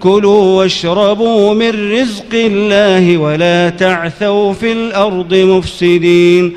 كلوا واشربوا من رزق الله ولا تعثوا في الأرض مفسدين